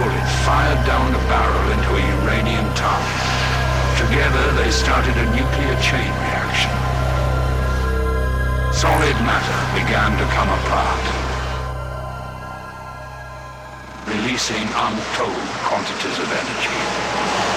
bullet fired down a barrel into a uranium target. Together they started a nuclear chain reaction. Solid matter began to come apart, releasing untold quantities of energy.